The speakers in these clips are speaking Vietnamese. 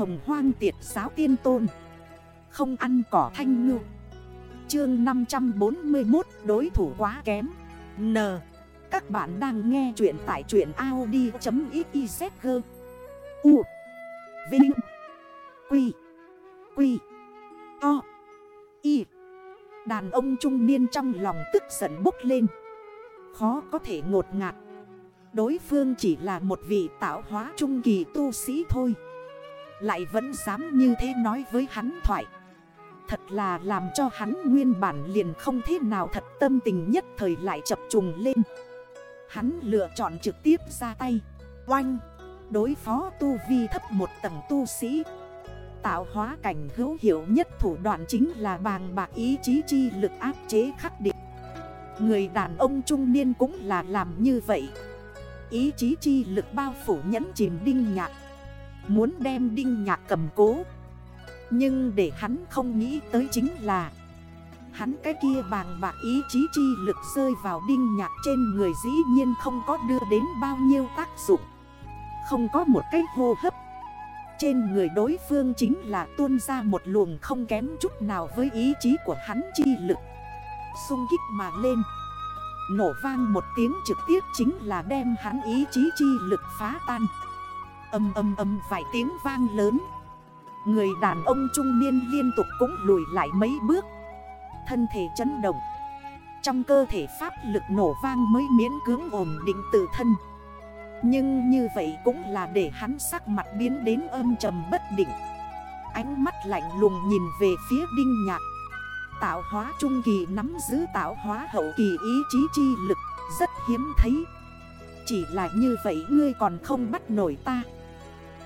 hồng hoang tiệt giáo tiên tôn. Không ăn cỏ thanh ngư. Chương 541 đối thủ quá kém. N. Các bạn đang nghe chuyện tại chuyện Audi.xyz U. Vinh. Quy. Quy. To Y Đàn ông trung niên trong lòng tức giận bốc lên. Khó có thể ngột ngạt. Đối phương chỉ là một vị tạo hóa trung kỳ tu sĩ thôi. Lại vẫn dám như thế nói với hắn thoại. Thật là làm cho hắn nguyên bản liền không thế nào thật tâm tình nhất thời lại chập trùng lên. Hắn lựa chọn trực tiếp ra tay. Oanh! Đối phó tu vi thấp một tầng tu sĩ. Tạo hóa cảnh hữu hiệu nhất thủ đoạn chính là bàng bạc ý chí chi lực áp chế khắc định Người đàn ông trung niên cũng là làm như vậy. Ý chí chi lực bao phủ nhẫn chìm đinh nhạc. Muốn đem đinh nhạc cầm cố. Nhưng để hắn không nghĩ tới chính là, Hắn cái kia bàng bạc ý chí chi lực rơi vào đinh nhạc trên người dĩ nhiên không có đưa đến bao nhiêu tác dụng. Không có một cái hô hấp. Trên người đối phương chính là tuôn ra một luồng không kém chút nào với ý chí của hắn chi lực. Xung kích mà lên. Nổ vang một tiếng trực tiếp chính là đem hắn ý chí chi lực phá tan. Âm âm âm vài tiếng vang lớn. Người đàn ông trung niên liên tục cũng lùi lại mấy bước. Thân thể chấn động. Trong cơ thể pháp lực nổ vang mới miễn cưỡng ổn định tự thân. Nhưng như vậy cũng là để hắn sắc mặt biến đến âm trầm bất định. Ánh mắt lạnh lùng nhìn về phía đinh nhạc. Tạo hóa trung kỳ nắm giữ tạo hóa hậu kỳ ý chí chi lực, Rất hiếm thấy. Chỉ là như vậy ngươi còn không bắt nổi ta.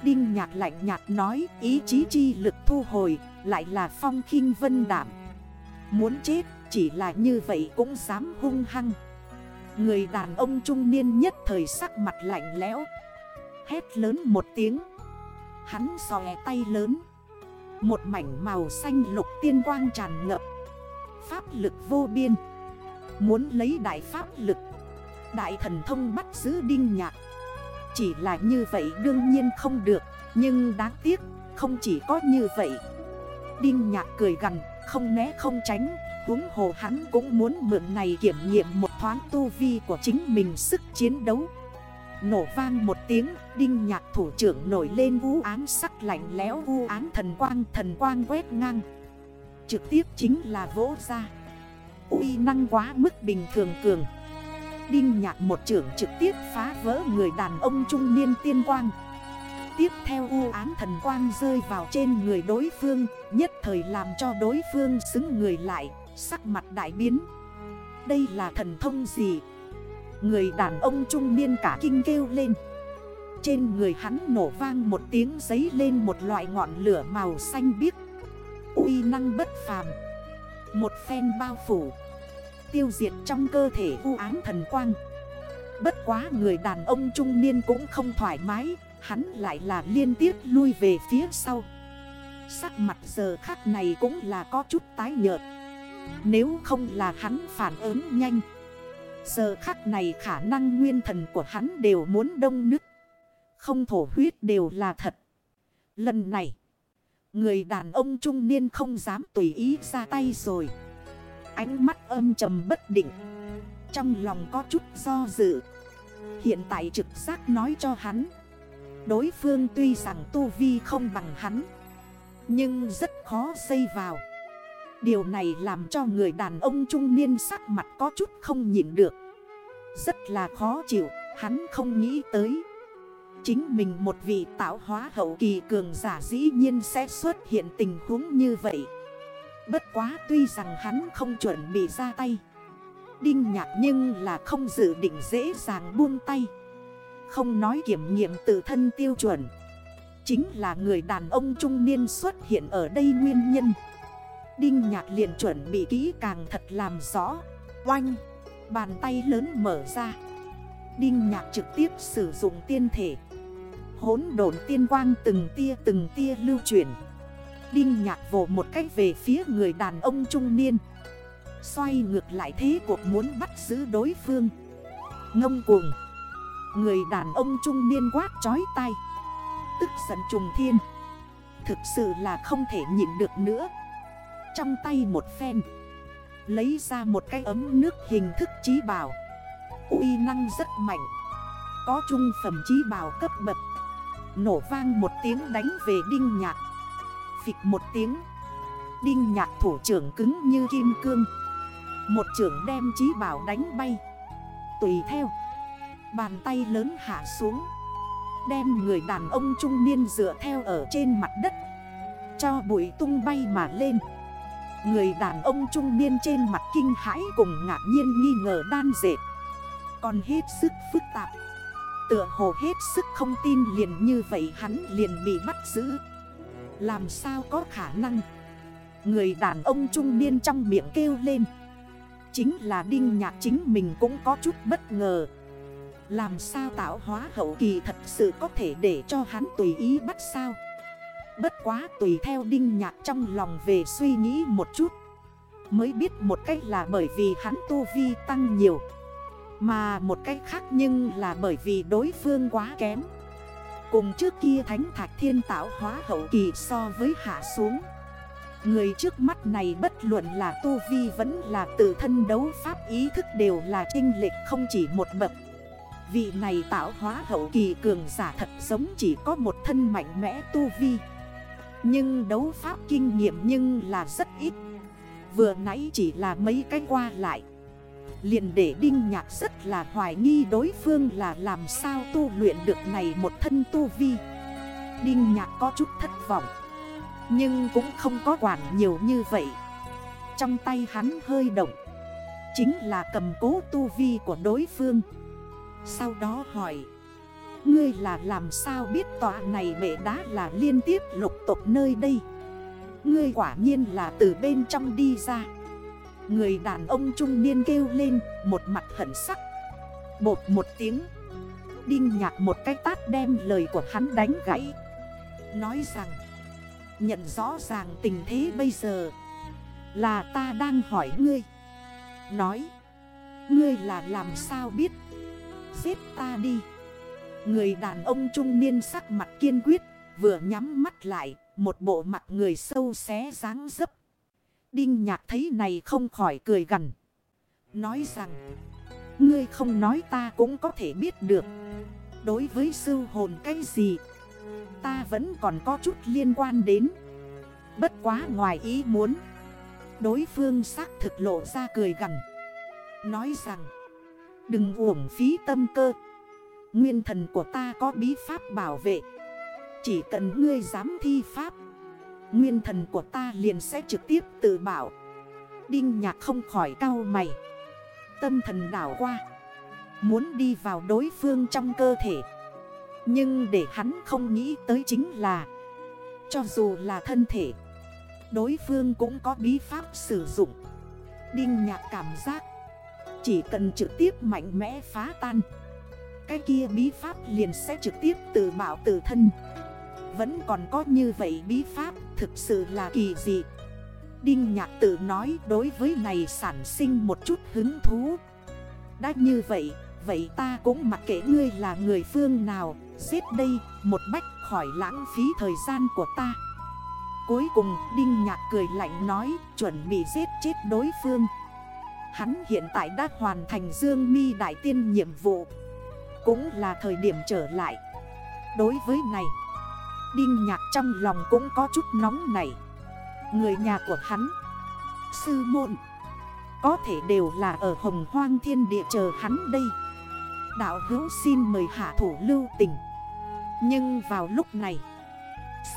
Đinh nhạc lạnh nhạt nói, ý chí chi lực thu hồi, Lại là phong khinh vân đảm. Muốn chết, chỉ là như vậy cũng dám hung hăng. Người đàn ông trung niên nhất thời sắc mặt lạnh lẽo. Hét lớn một tiếng. Hắn xòe tay lớn. Một mảnh màu xanh lục tiên quang tràn ngập. Pháp lực vô biên. Muốn lấy đại pháp lực. Đại thần thông bắt giữ đinh nhạc. Chỉ là như vậy đương nhiên không được Nhưng đáng tiếc không chỉ có như vậy. Đinh nhạc cười gần không né không tránh Húng hồ hắn cũng muốn mượn này kiểm nghiệm một thoáng tu vi của chính mình sức chiến đấu. Nổ vang một tiếng, đinh nhạc thủ trưởng nổi lên vũ án sắc lạnh lẽo vũ án thần quang thần quang quét ngang. Trực tiếp chính là vỗ ra. Uy năng quá mức bình thường cường. Đinh nhạc một trưởng trực tiếp phá vỡ người đàn ông trung niên tiên quang. Tiếp theo u án thần quang rơi vào trên người đối phương, Nhất thời làm cho đối phương xứng người lại, Sắc mặt đại biến. Đây là thần thông gì? Người đàn ông trung niên cả kinh kêu lên. Trên người hắn nổ vang một tiếng giấy lên một loại ngọn lửa màu xanh biếc. Uy năng bất phàm. Một phen bao phủ. Tiêu diệt trong cơ thể u ám thần quang. Bất quá người đàn ông trung niên cũng không thoải mái Hắn lại là liên tiếp lui về phía sau. Sắc mặt giờ khắc này cũng là có chút tái nhợt. Nếu không là hắn phản ứng nhanh Giờ khắc này khả năng nguyên thần của hắn đều muốn đông nứt, Không thổ huyết đều là thật. Lần này Người đàn ông trung niên không dám tùy ý ra tay rồi. Ánh mắt âm trầm bất định. Trong lòng có chút do dự. Hiện tại trực giác nói cho hắn. Đối phương tuy rằng tu vi không bằng hắn, Nhưng rất khó xây vào. Điều này làm cho người đàn ông trung niên sắc mặt có chút không nhìn được. Rất là khó chịu, Hắn không nghĩ tới. Chính mình một vị tạo hóa hậu kỳ cường giả dĩ nhiên sẽ xuất hiện tình huống như vậy. Bất quá tuy rằng hắn không chuẩn bị ra tay. Đinh nhạc nhưng là không dự định dễ dàng buông tay. Không nói kiểm nghiệm tự thân tiêu chuẩn. Chính là người đàn ông trung niên xuất hiện ở đây nguyên nhân. Đinh nhạc liền chuẩn bị kỹ càng thật làm rõ. Oanh! Bàn tay lớn mở ra. Đinh nhạc trực tiếp sử dụng tiên thể. Hốn đồn tiên quang từng tia từng tia lưu chuyển. Đinh nhạc vồ một cách về phía người đàn ông trung niên. Xoay ngược lại thế cuộc muốn bắt giữ đối phương. Ngông cuồng. Người đàn ông trung niên quát chói tay Tức giận trùng thiên. Thực sự là không thể nhịn được nữa. Trong tay một phen. Lấy ra một cái ấm nước hình thức trí bảo. Uy năng rất mạnh. Có trung phẩm trí bảo cấp bậc. Nổ vang một tiếng đánh về đinh nhạc. Phịch một tiếng. Đinh nhạc thủ trưởng cứng như kim cương. Một trưởng đem trí bảo đánh bay. Tùy theo, Bàn tay lớn hạ xuống. Đem người đàn ông trung niên dựa theo ở trên mặt đất. Cho bụi tung bay mà lên. Người đàn ông trung niên trên mặt kinh hãi cùng ngạc nhiên nghi ngờ đan dệt. Còn hết sức phức tạp. Tựa hồ hết sức không tin liền như vậy hắn liền bị bắt giữ. Làm sao có khả năng? Người đàn ông trung niên trong miệng kêu lên. Chính là Đinh Nhạc, chính mình cũng có chút bất ngờ. Làm sao tạo hóa hậu kỳ thật sự có thể để cho hắn tùy ý bắt sao? Bất quá tùy theo Đinh Nhạc trong lòng về suy nghĩ một chút, Mới biết một cách là bởi vì hắn tu vi tăng nhiều, Mà một cách khác nhưng là bởi vì đối phương quá kém. Cùng trước kia thánh thạch thiên tạo hóa hậu kỳ so với hạ xuống. Người trước mắt này bất luận là tu vi vẫn là tự thân đấu pháp ý thức đều là trinh lệch không chỉ một bậc. Vị này tạo hóa hậu kỳ cường giả thật giống chỉ có một thân mạnh mẽ tu vi. Nhưng đấu pháp kinh nghiệm nhưng là rất ít. Vừa nãy chỉ là mấy cái qua lại liền để Đinh Nhạc rất là hoài nghi đối phương là làm sao tu luyện được này một thân tu vi. Đinh Nhạc có chút thất vọng, nhưng cũng không có quản nhiều như vậy. Trong tay hắn hơi động, Chính là cầm cố tu vi của đối phương. Sau đó hỏi, Ngươi là làm sao biết tòa này bệ đá là liên tiếp lục tục nơi đây? Ngươi quả nhiên là từ bên trong đi ra. Người đàn ông trung niên kêu lên, Một mặt hận sắc. Bột một tiếng. Đinh nhạc một cái tát đem lời của hắn đánh gãy. Nói rằng, Nhận rõ ràng tình thế bây giờ, Là ta đang hỏi ngươi. Nói, Ngươi là làm sao biết? Giết ta đi. Người đàn ông trung niên sắc mặt kiên quyết, Vừa nhắm mắt lại, Một bộ mặt người sâu xé dáng dấp. Đinh nhạc thấy này không khỏi cười gần Nói rằng, Ngươi không nói ta cũng có thể biết được. Đối với sư hồn cái gì, Ta vẫn còn có chút liên quan đến. Bất quá ngoài ý muốn, Đối phương xác thực lộ ra cười gần Nói rằng, Đừng uổng phí tâm cơ. Nguyên thần của ta có bí pháp bảo vệ. Chỉ cần ngươi dám thi pháp Nguyên thần của ta liền sẽ trực tiếp tự bảo. Đinh nhạc không khỏi cao mày. Tâm thần đảo qua. Muốn đi vào đối phương trong cơ thể. Nhưng để hắn không nghĩ tới chính là, Cho dù là thân thể, Đối phương cũng có bí pháp sử dụng. Đinh nhạc cảm giác, Chỉ cần trực tiếp mạnh mẽ phá tan, Cái kia bí pháp liền sẽ trực tiếp tự bảo tự thân. Vẫn còn có như vậy bí pháp. Thực sự là kỳ dị. Đinh nhạc tự nói đối với này sản sinh một chút hứng thú. Đã như vậy Vậy ta cũng mặc kệ ngươi là người phương nào, Giết đây một bách khỏi lãng phí thời gian của ta. Cuối cùng, Đinh Nhạc cười lạnh nói, Chuẩn bị giết chết đối phương. Hắn hiện tại đã hoàn thành Dương mi Đại Tiên nhiệm vụ. Cũng là thời điểm trở lại. Đối với này Đinh Nhạc trong lòng cũng có chút nóng này. Người nhà của hắn, Sư môn, Có thể đều là ở hồng hoang thiên địa chờ hắn đây. Đạo hữu xin mời hạ thủ lưu tình. Nhưng vào lúc này,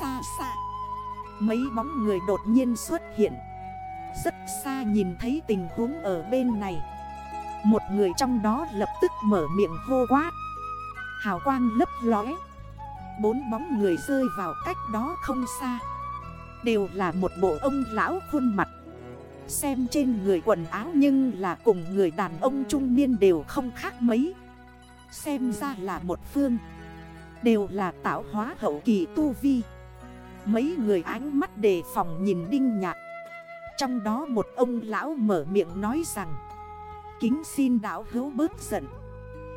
Xa xa, Mấy bóng người đột nhiên xuất hiện. Rất xa nhìn thấy tình huống ở bên này. Một người trong đó lập tức mở miệng hô quát. Hào quang lấp lóe. Bốn bóng người rơi vào cách đó không xa. Đều là một bộ ông lão khuôn mặt. Xem trên người quần áo nhưng là cùng người đàn ông trung niên đều không khác mấy. Xem ra là một phương. Đều là tạo hóa hậu kỳ tu vi. Mấy người ánh mắt đề phòng nhìn đinh nhạc. Trong đó một ông lão mở miệng nói rằng, Kính xin đảo hữu bớt giận.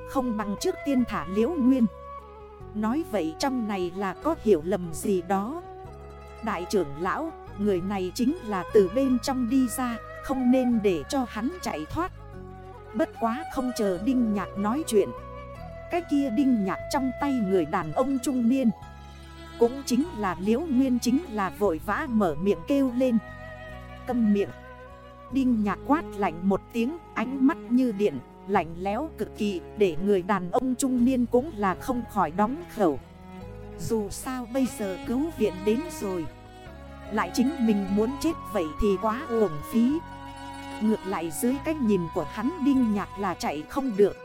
Không bằng trước tiên thả liễu nguyên. Nói vậy trong này là có hiểu lầm gì đó. Đại trưởng lão, người này chính là từ bên trong đi ra Không nên để cho hắn chạy thoát. Bất quá không chờ Đinh Nhạc nói chuyện. Cái kia Đinh Nhạc trong tay người đàn ông trung niên. Cũng chính là Liễu Nguyên chính là vội vã mở miệng kêu lên. Câm miệng. Đinh Nhạc quát lạnh một tiếng ánh mắt như điện. Lạnh léo cực kỳ, để người đàn ông trung niên cũng là không khỏi đóng khẩu. Dù sao bây giờ cứu viện đến rồi. Lại chính mình muốn chết vậy thì quá uổng phí. Ngược lại dưới cách nhìn của hắn Đinh Nhạc là chạy không được.